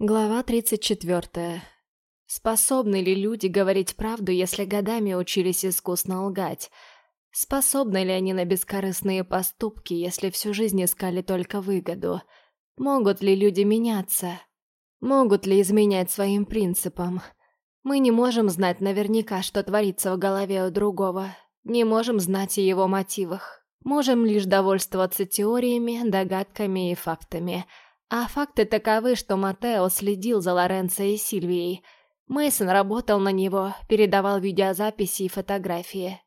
Глава 34. Способны ли люди говорить правду, если годами учились искусно лгать? Способны ли они на бескорыстные поступки, если всю жизнь искали только выгоду? Могут ли люди меняться? Могут ли изменять своим принципам? Мы не можем знать наверняка, что творится в голове у другого. Не можем знать о его мотивах. Можем лишь довольствоваться теориями, догадками и фактами – а факты таковы, что Матео следил за Лоренцо и Сильвией. Мейсон работал на него, передавал видеозаписи и фотографии.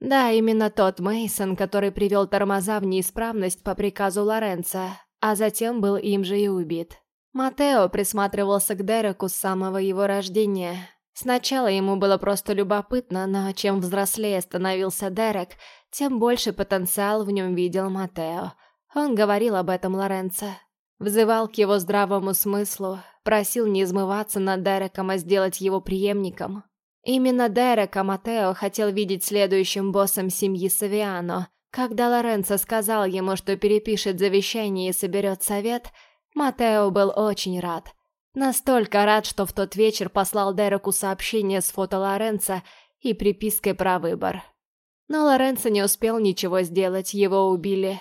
Да, именно тот Мейсон, который привел тормоза в неисправность по приказу Лоренцо, а затем был им же и убит. Матео присматривался к Дереку с самого его рождения. Сначала ему было просто любопытно, но чем взрослее становился Дерек, тем больше потенциал в нем видел Матео. Он говорил об этом Лоренцо. Взывал к его здравому смыслу, просил не измываться над Дереком, а сделать его преемником. Именно Дерека Матео хотел видеть следующим боссом семьи Савиано. Когда Лоренцо сказал ему, что перепишет завещание и соберет совет, Матео был очень рад. Настолько рад, что в тот вечер послал Дереку сообщение с фото Лоренцо и припиской про выбор. Но Лоренцо не успел ничего сделать, его убили,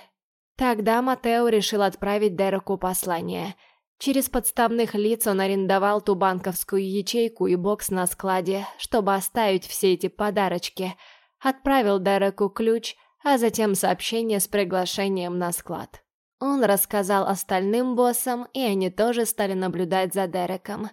Тогда Матео решил отправить Дереку послание. Через подставных лиц он арендовал ту банковскую ячейку и бокс на складе, чтобы оставить все эти подарочки. Отправил Дереку ключ, а затем сообщение с приглашением на склад. Он рассказал остальным боссам, и они тоже стали наблюдать за Дереком.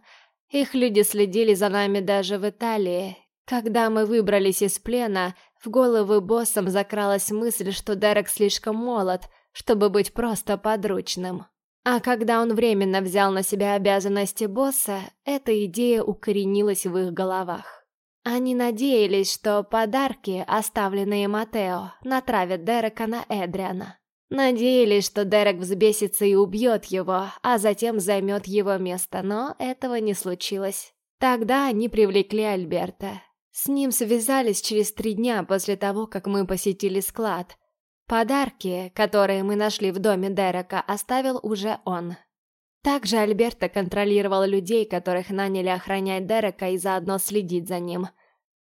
Их люди следили за нами даже в Италии. Когда мы выбрались из плена, в головы боссам закралась мысль, что Дерек слишком молод – чтобы быть просто подручным. А когда он временно взял на себя обязанности босса, эта идея укоренилась в их головах. Они надеялись, что подарки, оставленные Матео, натравят Дерека на Эдриана. Надеялись, что Дерек взбесится и убьет его, а затем займет его место, но этого не случилось. Тогда они привлекли Альберта. С ним связались через три дня после того, как мы посетили склад – Подарки, которые мы нашли в доме Дерека, оставил уже он. Также Альберто контролировал людей, которых наняли охранять Дерека и заодно следить за ним.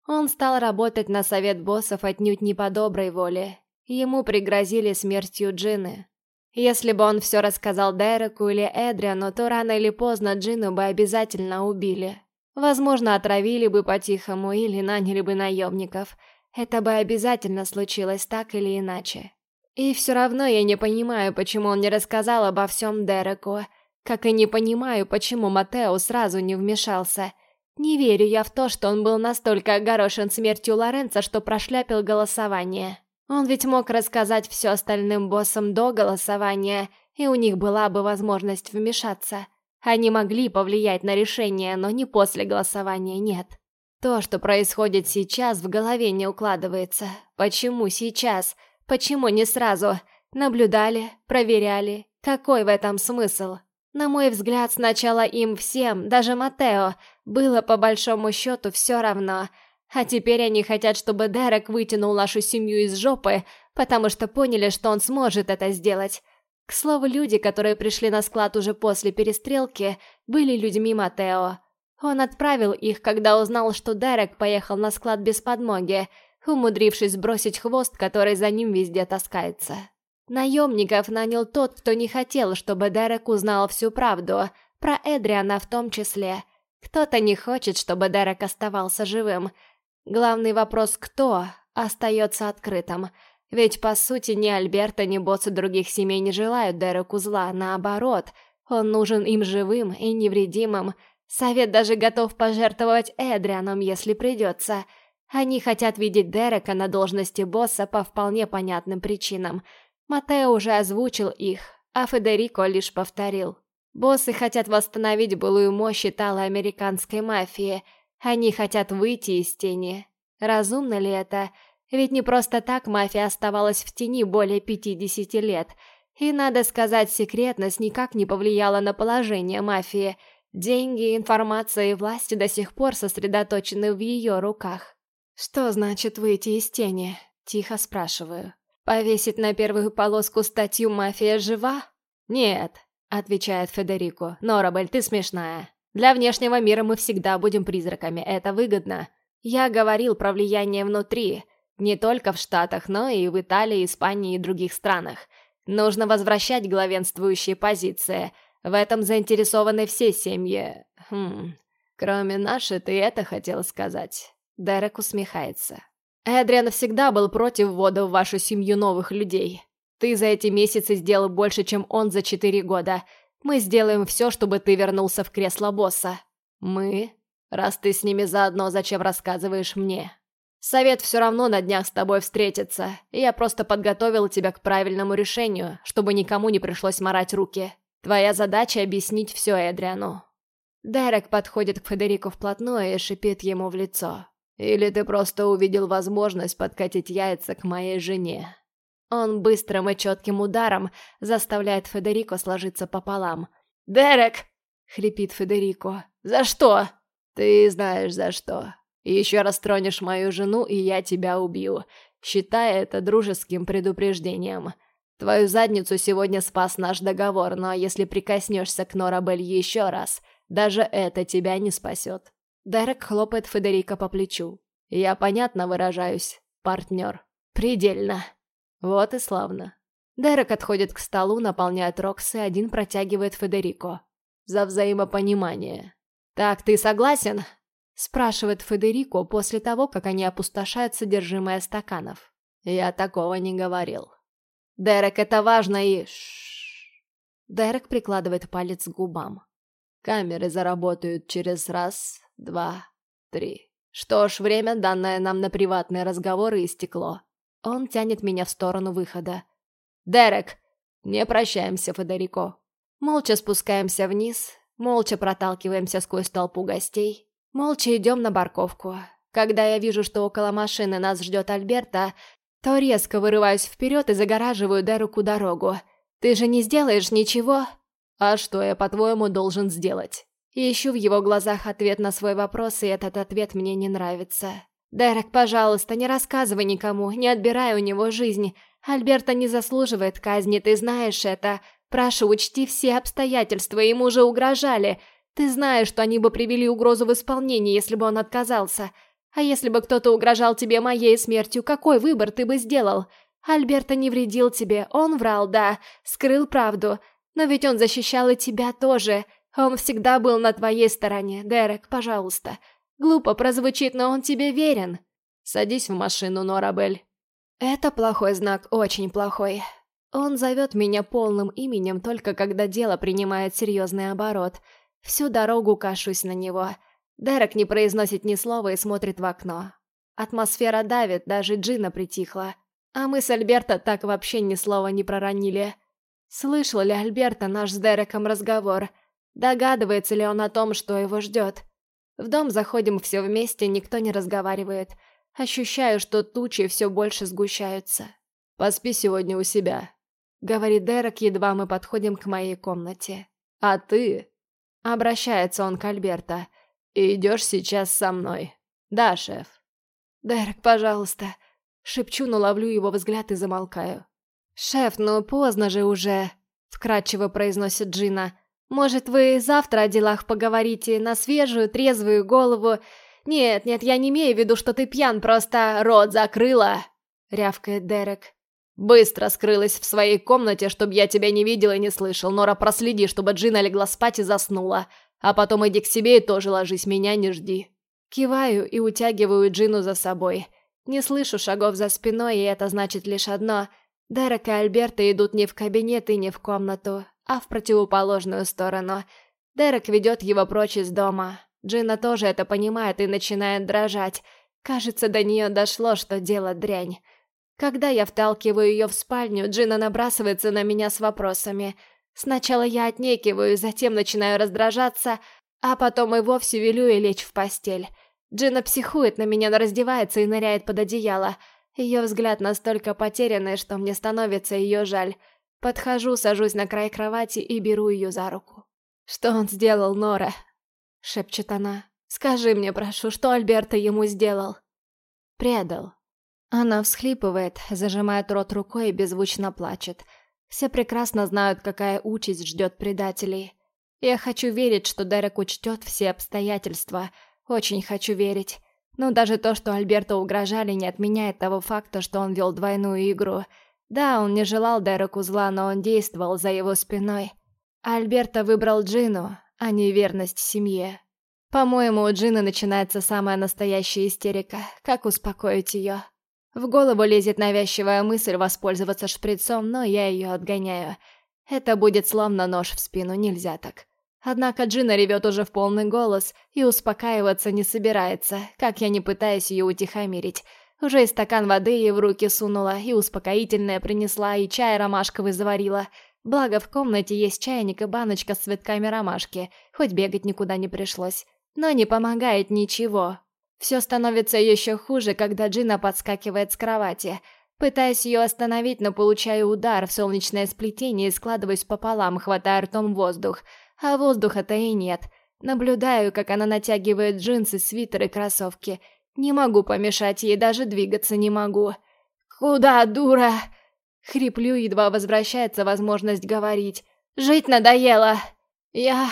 Он стал работать на совет боссов отнюдь не по доброй воле. Ему пригрозили смертью Джины. Если бы он все рассказал Дереку или Эдриану, то рано или поздно Джину бы обязательно убили. Возможно, отравили бы по-тихому или наняли бы наемников – это бы обязательно случилось так или иначе. И все равно я не понимаю, почему он не рассказал обо всем Дереку, как и не понимаю, почему Матео сразу не вмешался. Не верю я в то, что он был настолько огорошен смертью Лоренца, что прошляпил голосование. Он ведь мог рассказать все остальным боссам до голосования, и у них была бы возможность вмешаться. Они могли повлиять на решение, но не после голосования, нет. То, что происходит сейчас, в голове не укладывается. Почему сейчас? Почему не сразу? Наблюдали, проверяли. Какой в этом смысл? На мой взгляд, сначала им всем, даже Матео, было по большому счету все равно. А теперь они хотят, чтобы Дерек вытянул нашу семью из жопы, потому что поняли, что он сможет это сделать. К слову, люди, которые пришли на склад уже после перестрелки, были людьми Матео. Он отправил их, когда узнал, что Дерек поехал на склад без подмоги, умудрившись сбросить хвост, который за ним везде таскается. Наемников нанял тот, кто не хотел, чтобы Дерек узнал всю правду, про Эдриана в том числе. Кто-то не хочет, чтобы Дерек оставался живым. Главный вопрос «кто?» остается открытым. Ведь, по сути, ни Альберта, ни боссы других семей не желают Дереку зла, наоборот. Он нужен им живым и невредимым, Совет даже готов пожертвовать Эдрианом, если придется. Они хотят видеть Дерека на должности босса по вполне понятным причинам. Матео уже озвучил их, а Федерико лишь повторил. Боссы хотят восстановить былую мощь итало-американской мафии. Они хотят выйти из тени. Разумно ли это? Ведь не просто так мафия оставалась в тени более 50 лет. И, надо сказать, секретность никак не повлияла на положение мафии – Деньги, информация и власть до сих пор сосредоточены в ее руках. «Что значит выйти из тени?» – тихо спрашиваю. «Повесить на первую полоску статью «Мафия жива»?» «Нет», отвечает Федерико. «Норабель, ты смешная. Для внешнего мира мы всегда будем призраками, это выгодно. Я говорил про влияние внутри, не только в Штатах, но и в Италии, Испании и других странах. Нужно возвращать главенствующие позиции. В этом заинтересованы все семьи. Хм, кроме нашей, ты это хотел сказать?» Дерек усмехается. Эдриан всегда был против ввода в вашу семью новых людей. Ты за эти месяцы сделал больше, чем он за четыре года. Мы сделаем все, чтобы ты вернулся в кресло босса. Мы? Раз ты с ними заодно, зачем рассказываешь мне? Совет все равно на днях с тобой встретится. Я просто подготовил тебя к правильному решению, чтобы никому не пришлось морать руки. Твоя задача — объяснить все Эдриану. Дерек подходит к Федерико вплотную и шипит ему в лицо. Или ты просто увидел возможность подкатить яйца к моей жене?» Он быстрым и четким ударом заставляет Федерико сложиться пополам. «Дерек!» — хрипит Федерико. «За что?» «Ты знаешь, за что. Еще раз тронешь мою жену, и я тебя убью. Считай это дружеским предупреждением. Твою задницу сегодня спас наш договор, но если прикоснешься к Норабель еще раз, даже это тебя не спасет». Дерек хлопает Федерико по плечу. «Я понятно выражаюсь, партнер. Предельно. Вот и славно». Дерек отходит к столу, наполняет Рокс, и один протягивает Федерико. «За взаимопонимание». «Так, ты согласен?» Спрашивает Федерико после того, как они опустошают содержимое стаканов. «Я такого не говорил». «Дерек, это важно и...» Ш Дерек прикладывает палец к губам. «Камеры заработают через раз, два, три. Что ж, время, данное нам на приватные разговоры, истекло. Он тянет меня в сторону выхода. «Дерек!» «Не прощаемся, Федерико». Молча спускаемся вниз, молча проталкиваемся сквозь толпу гостей, молча идем на парковку. Когда я вижу, что около машины нас ждет Альберта, то резко вырываюсь вперед и загораживаю Дереку дорогу. «Ты же не сделаешь ничего?» «А что я, по-твоему, должен сделать?» ищу в его глазах ответ на свой вопрос, и этот ответ мне не нравится. «Дерек, пожалуйста, не рассказывай никому, не отбирай у него жизнь. Альберта не заслуживает казни, ты знаешь это. Прошу, учти все обстоятельства, ему уже угрожали. Ты знаешь, что они бы привели угрозу в исполнение, если бы он отказался. А если бы кто-то угрожал тебе моей смертью, какой выбор ты бы сделал? Альберта не вредил тебе, он врал, да, скрыл правду. Но ведь он защищал и тебя тоже. Он всегда был на твоей стороне, Дерек, пожалуйста. Глупо прозвучит, но он тебе верен. Садись в машину, Норабель. Это плохой знак, очень плохой. Он зовет меня полным именем только когда дело принимает серьезный оборот. Всю дорогу кашусь на него. Дерек не произносит ни слова и смотрит в окно. Атмосфера давит, даже Джина притихла. А мы с Альберто так вообще ни слова не проронили. Слышал ли Альберто наш с Дереком разговор? Догадывается ли он о том, что его ждет? В дом заходим все вместе, никто не разговаривает. Ощущаю, что тучи все больше сгущаются. «Поспи сегодня у себя», — говорит Дерек, едва мы подходим к моей комнате. «А ты?» — обращается он к Альберто. «Идешь сейчас со мной?» «Да, шеф». «Дерек, пожалуйста». Шепчу, но ловлю его взгляд и замолкаю. «Шеф, ну поздно же уже», — вкратчиво произносит Джина. Может, вы завтра о делах поговорите на свежую, трезвую голову? Нет, нет, я не имею в виду, что ты пьян, просто рот закрыла!» — рявкает Дерек. «Быстро скрылась в своей комнате, чтобы я тебя не видел и не слышал. Нора, проследи, чтобы Джина легла спать и заснула. А потом иди к себе и тоже ложись, меня не жди». Киваю и утягиваю Джину за собой. Не слышу шагов за спиной, и это значит лишь одно. Дерек и Альберта идут не в кабинет и не в комнату, а в противоположную сторону. Дерек ведет его прочь из дома. Джина тоже это понимает и начинает дрожать. Кажется, до нее дошло, что дело дрянь. Когда я вталкиваю ее в спальню, Джина набрасывается на меня с вопросами. Сначала я отнекиваю, затем начинаю раздражаться, а потом и вовсе велю ей лечь в постель. Джина психует на меня, раздевается и ныряет под одеяло. Ее взгляд настолько потерянный, что мне становится ее жаль. Подхожу, сажусь на край кровати и беру ее за руку. «Что он сделал, Нора?» — шепчет она. «Скажи мне, прошу, что Альберто ему сделал?» «Предал». Она всхлипывает, зажимает рот рукой и беззвучно плачет. Все прекрасно знают, какая участь ждет предателей. Я хочу верить, что Дерек учтет все обстоятельства. Очень хочу верить. Но даже то, что Альберту угрожали, не отменяет того факта, что он вел двойную игру. Да, он не желал Дереку зла, но он действовал за его спиной. Альберта выбрал Джину, а не верность семье. По-моему, у Джины начинается самая настоящая истерика. Как успокоить ее? В голову лезет навязчивая мысль воспользоваться шприцом, но я ее отгоняю. Это будет словно нож в спину, нельзя так. Однако Джина ревет уже в полный голос и успокаиваться не собирается, как я не пытаюсь ее утихомирить. Уже и стакан воды ей в руки сунула, и успокоительное принесла, и чай ромашковый заварила. Благо в комнате есть чайник и баночка с цветками ромашки, хоть бегать никуда не пришлось. Но не помогает ничего. Все становится еще хуже, когда Джина подскакивает с кровати. Пытаюсь ее остановить, но получаю удар в солнечное сплетение и складываюсь пополам, хватая ртом воздух. А воздуха-то и нет. Наблюдаю, как она натягивает джинсы, свитер и кроссовки. Не могу помешать ей, даже двигаться не могу. «Куда, дура?» Хриплю, едва возвращается возможность говорить. «Жить надоело!» «Я...»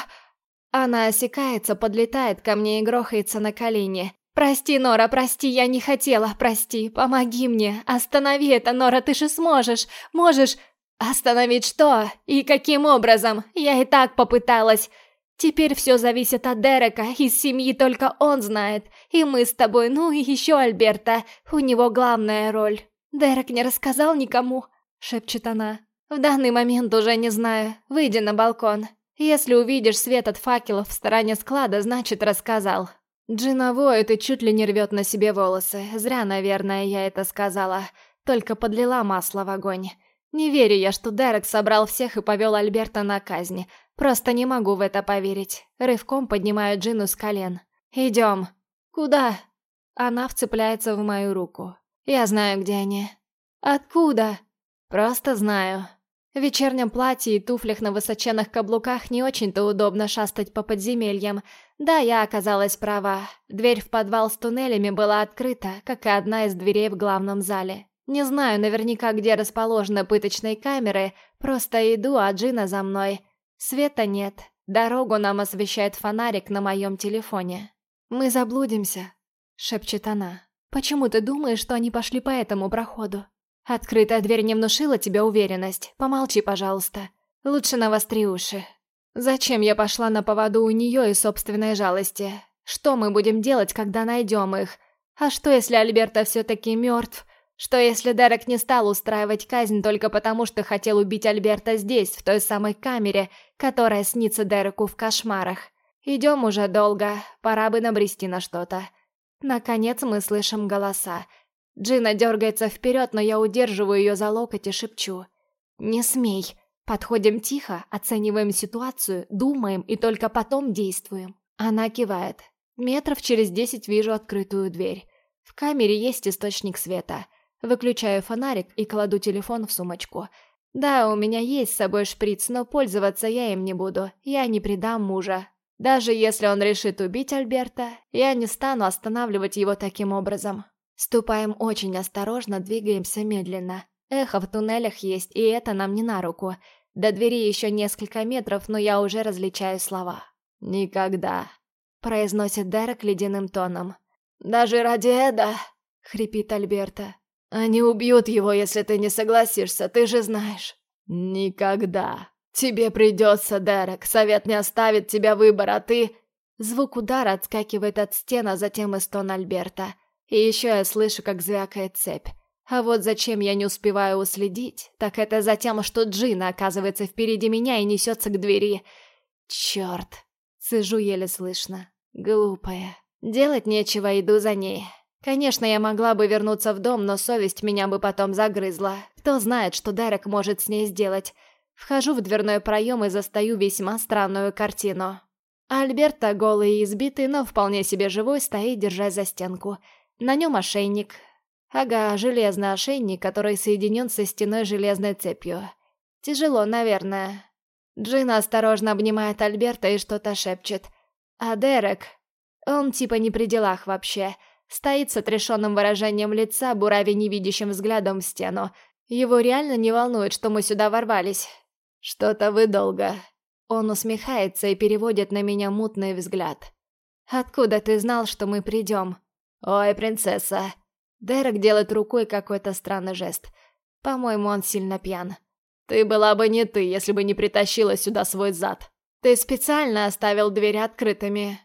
Она осекается, подлетает ко мне и грохается на колени. «Прости, Нора, прости, я не хотела, прости, помоги мне, останови это, Нора, ты же сможешь, можешь...» «Остановить что? И каким образом? Я и так попыталась. Теперь все зависит от Дерека, из семьи только он знает. И мы с тобой, ну и еще Альберта, у него главная роль». «Дерек не рассказал никому?» — шепчет она. «В данный момент уже не знаю. Выйди на балкон. Если увидишь свет от факелов в стороне склада, значит, рассказал. Джина воет и чуть ли не рвет на себе волосы. Зря, наверное, я это сказала. Только подлила масло в огонь. Не верю я, что Дерек собрал всех и повел Альберта на казнь. Просто не могу в это поверить. Рывком поднимаю Джину с колен. «Идем». «Куда?» Она вцепляется в мою руку. «Я знаю, где они». «Откуда?» «Просто знаю». В вечернем платье и туфлях на высоченных каблуках не очень-то удобно шастать по подземельям. Да, я оказалась права. Дверь в подвал с туннелями была открыта, как и одна из дверей в главном зале. Не знаю наверняка, где расположены пыточные камеры, просто иду, а Джина за мной. Света нет. Дорогу нам освещает фонарик на моем телефоне. «Мы заблудимся», — шепчет она. «Почему ты думаешь, что они пошли по этому проходу?» Открытая дверь не внушила тебе уверенность. Помолчи, пожалуйста. Лучше навостри уши. Зачем я пошла на поводу у нее и собственной жалости? Что мы будем делать, когда найдем их? А что, если Альберта все-таки мертв? Что, если Дерек не стал устраивать казнь только потому, что хотел убить Альберта здесь, в той самой камере, которая снится Дереку в кошмарах? Идем уже долго, пора бы набрести на что-то. Наконец мы слышим голоса. Джина дергается вперед, но я удерживаю ее за локоть и шепчу. «Не смей!» Подходим тихо, оцениваем ситуацию, думаем и только потом действуем. Она кивает. Метров через десять вижу открытую дверь. В камере есть источник света. Выключаю фонарик и кладу телефон в сумочку. Да, у меня есть с собой шприц, но пользоваться я им не буду. Я не предам мужа. Даже если он решит убить Альберта, я не стану останавливать его таким образом. Ступаем очень осторожно, двигаемся медленно. Эхо в туннелях есть, и это нам не на руку. До двери еще несколько метров, но я уже различаю слова. «Никогда», — произносит Дерек ледяным тоном. «Даже ради Эда», — хрипит Альберта. «Они убьют его, если ты не согласишься, ты же знаешь». «Никогда. Тебе придется, Дерек. Совет не оставит тебя выбора, ты...» Звук удара отскакивает от стен, а затем и стон Альберта. И еще я слышу, как звякает цепь. А вот зачем я не успеваю уследить, так это за тем, что Джина оказывается впереди меня и несется к двери. Черт. Сижу еле слышно. Глупая. Делать нечего, иду за ней. Конечно, я могла бы вернуться в дом, но совесть меня бы потом загрызла. Кто знает, что Дерек может с ней сделать. Вхожу в дверной проем и застаю весьма странную картину. Альберта, голый и избитый, но вполне себе живой, стоит, держась за стенку. На нем ошейник. Ага, железный ошейник, который соединен со стеной железной цепью. Тяжело, наверное. Джина осторожно обнимает Альберта и что-то шепчет. А Дерек... Он типа не при делах вообще. Стоит с отрешенным выражением лица, буравя невидящим взглядом в стену. Его реально не волнует, что мы сюда ворвались. Что-то вы долго. Он усмехается и переводит на меня мутный взгляд. Откуда ты знал, что мы придем? Ой, принцесса. Дерек делает рукой какой-то странный жест. По-моему, он сильно пьян. Ты была бы не ты, если бы не притащила сюда свой зад. Ты специально оставил двери открытыми.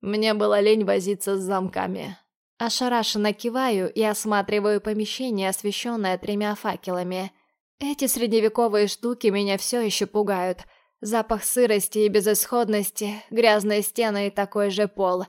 Мне было лень возиться с замками. Ошарашенно киваю и осматриваю помещение, освещенное тремя факелами. Эти средневековые штуки меня все еще пугают. Запах сырости и безысходности, грязные стены и такой же пол.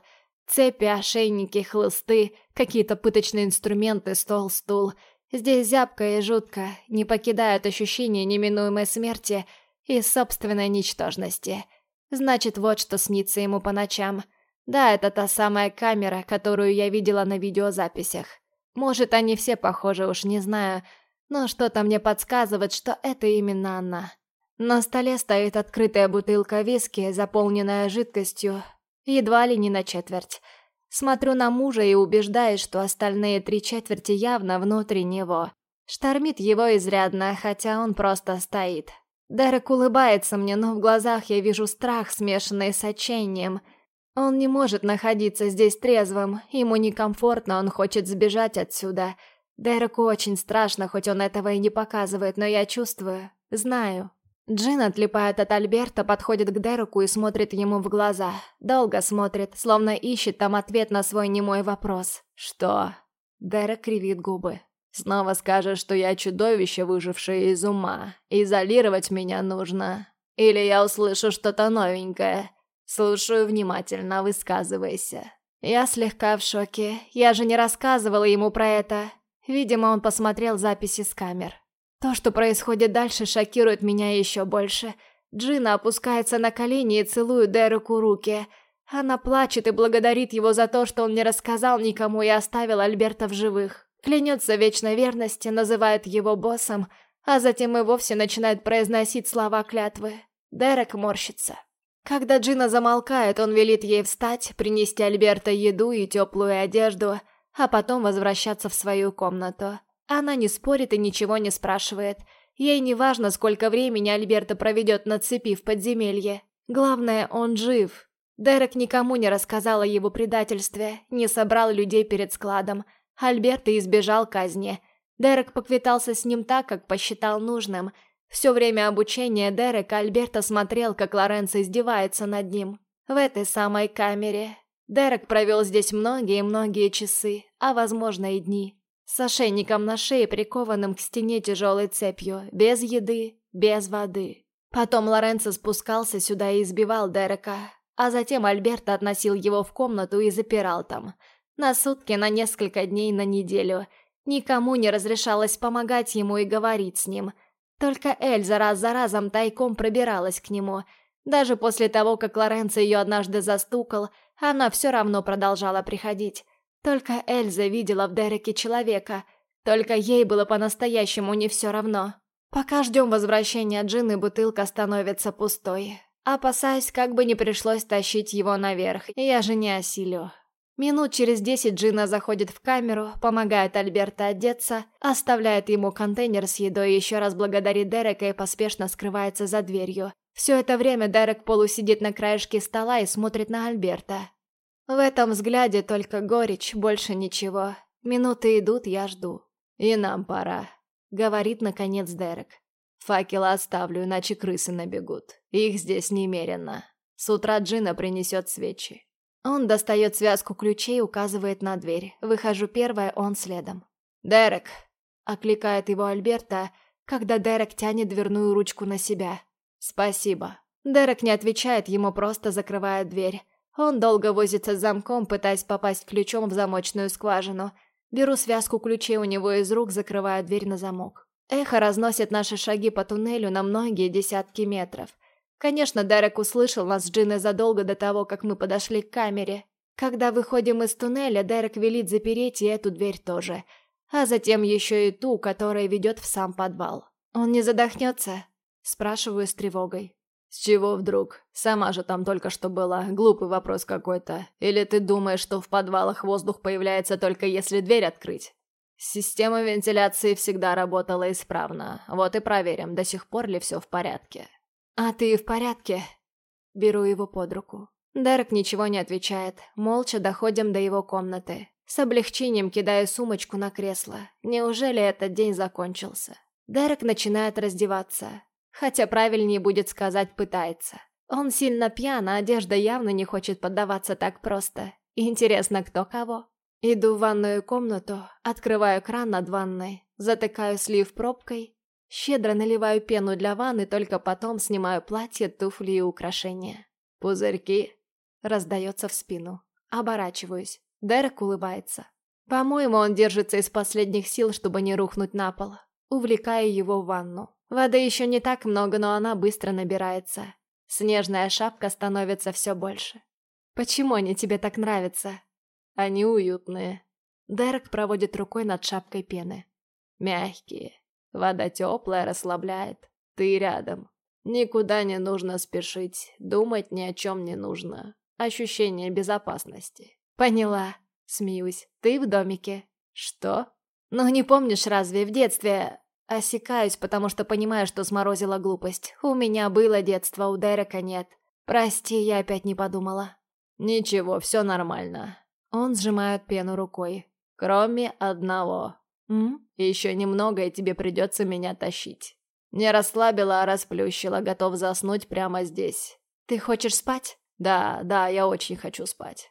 Цепи, ошейники, хлысты, какие-то пыточные инструменты, стол, стул. Здесь зябко и жутко, не покидает ощущение неминуемой смерти и собственной ничтожности. Значит, вот что снится ему по ночам – да, это та самая камера, которую я видела на видеозаписях. Может, они все похожи, уж не знаю, но что-то мне подсказывает, что это именно она. На столе стоит открытая бутылка виски, заполненная жидкостью, едва ли не на четверть. Смотрю на мужа и убеждаюсь, что остальные три четверти явно внутри него. Штормит его изрядно, хотя он просто стоит. Дерек улыбается мне, но в глазах я вижу страх, смешанный с отчаянием – он не может находиться здесь трезвым, ему некомфортно, он хочет сбежать отсюда. Дереку очень страшно, хоть он этого и не показывает, но я чувствую, знаю. Джин отлипает от Альберта, подходит к Дереку и смотрит ему в глаза. Долго смотрит, словно ищет там ответ на свой немой вопрос. «Что?» Дерек кривит губы. «Снова скажешь, что я чудовище, выжившее из ума. Изолировать меня нужно. Или я услышу что-то новенькое. «Слушаю внимательно, высказывайся». Я слегка в шоке. Я же не рассказывала ему про это. Видимо, он посмотрел записи с камер. То, что происходит дальше, шокирует меня еще больше. Джина опускается на колени и целует Дереку руки. Она плачет и благодарит его за то, что он не рассказал никому и оставил Альберта в живых. Клянется вечной верности, называет его боссом, а затем и вовсе начинает произносить слова клятвы. Дерек морщится. Когда Джина замолкает, он велит ей встать, принести Альберта еду и теплую одежду, а потом возвращаться в свою комнату. Она не спорит и ничего не спрашивает. Ей не важно, сколько времени Альберта проведет на цепи в подземелье. Главное, он жив. Дерек никому не рассказал о его предательстве, не собрал людей перед складом. Альберта избежал казни. Дерек поквитался с ним так, как посчитал нужным – все время обучения Дерека Альберто смотрел, как Лоренцо издевается над ним. В этой самой камере. Дерек провел здесь многие-многие часы, а возможно и дни. С ошейником на шее, прикованным к стене тяжелой цепью, без еды, без воды. Потом Лоренцо спускался сюда и избивал Дерека, а затем Альберто относил его в комнату и запирал там. На сутки, на несколько дней, на неделю. Никому не разрешалось помогать ему и говорить с ним – только Эльза раз за разом тайком пробиралась к нему. Даже после того, как Лоренцо ее однажды застукал, она все равно продолжала приходить. Только Эльза видела в Дереке человека. Только ей было по-настоящему не все равно. Пока ждем возвращения Джины, бутылка становится пустой. Опасаясь, как бы не пришлось тащить его наверх, я же не осилю. Минут через десять Джина заходит в камеру, помогает Альберто одеться, оставляет ему контейнер с едой еще раз благодарит Дерека и поспешно скрывается за дверью. Все это время Дерек полусидит на краешке стола и смотрит на Альберта. В этом взгляде только горечь, больше ничего. Минуты идут, я жду. «И нам пора», — говорит наконец Дерек. «Факелы оставлю, иначе крысы набегут. Их здесь немерено. С утра Джина принесет свечи. Он достает связку ключей указывает на дверь. Выхожу первая, он следом. «Дерек!» — окликает его Альберта, когда Дерек тянет дверную ручку на себя. «Спасибо». Дерек не отвечает, ему просто закрывает дверь. Он долго возится с замком, пытаясь попасть ключом в замочную скважину. Беру связку ключей у него из рук, закрываю дверь на замок. Эхо разносит наши шаги по туннелю на многие десятки метров. Конечно, Дерек услышал нас с Джиной задолго до того, как мы подошли к камере. Когда выходим из туннеля, Дерек велит запереть и эту дверь тоже. А затем еще и ту, которая ведет в сам подвал. «Он не задохнется?» Спрашиваю с тревогой. «С чего вдруг? Сама же там только что была. Глупый вопрос какой-то. Или ты думаешь, что в подвалах воздух появляется только если дверь открыть?» Система вентиляции всегда работала исправно. Вот и проверим, до сих пор ли все в порядке. А ты в порядке? Беру его под руку. Дерек ничего не отвечает. Молча доходим до его комнаты. С облегчением кидаю сумочку на кресло. Неужели этот день закончился? Дерек начинает раздеваться. Хотя правильнее будет сказать «пытается». Он сильно пьян, а одежда явно не хочет поддаваться так просто. Интересно, кто кого? Иду в ванную комнату, открываю кран над ванной, затыкаю слив пробкой, щедро наливаю пену для ванны, только потом снимаю платье, туфли и украшения. «Пузырьки!» — раздается в спину. Оборачиваюсь. Дерек улыбается. По-моему, он держится из последних сил, чтобы не рухнуть на пол. Увлекаю его в ванну. Воды еще не так много, но она быстро набирается. Снежная шапка становится все больше. Почему они тебе так нравятся? Они уютные. Дерек проводит рукой над шапкой пены. Мягкие. Вода теплая, расслабляет. Ты рядом. Никуда не нужно спешить, думать ни о чем не нужно. Ощущение безопасности. Поняла. Смеюсь. Ты в домике. Что? Ну, не помнишь разве, в детстве... Осекаюсь, потому что понимаю, что сморозила глупость. У меня было детство, у Дерека нет. Прости, я опять не подумала. Ничего, все нормально. Он сжимает пену рукой. Кроме одного. М? Еще немного, и тебе придется меня тащить. Не расслабила, а расплющила, готов заснуть прямо здесь. Ты хочешь спать? Да, да, я очень хочу спать.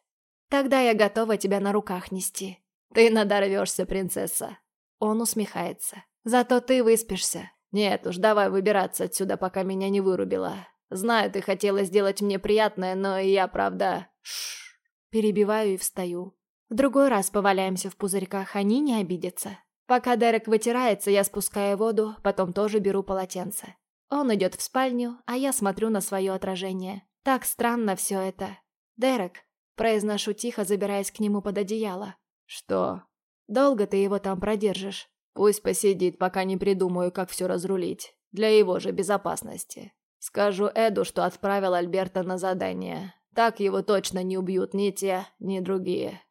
Тогда я готова тебя на руках нести. Ты надорвешься, принцесса. Он усмехается. Зато ты выспишься. Нет уж, давай выбираться отсюда, пока меня не вырубила. Знаю, ты хотела сделать мне приятное, но я, правда... Шш. Перебиваю и встаю. В другой раз поваляемся в пузырьках, они не обидятся. Пока Дерек вытирается, я спускаю воду, потом тоже беру полотенце. Он идет в спальню, а я смотрю на свое отражение. Так странно все это. «Дерек», — произношу тихо, забираясь к нему под одеяло. «Что?» «Долго ты его там продержишь?» «Пусть посидит, пока не придумаю, как все разрулить. Для его же безопасности. Скажу Эду, что отправил Альберта на задание. Так его точно не убьют ни те, ни другие».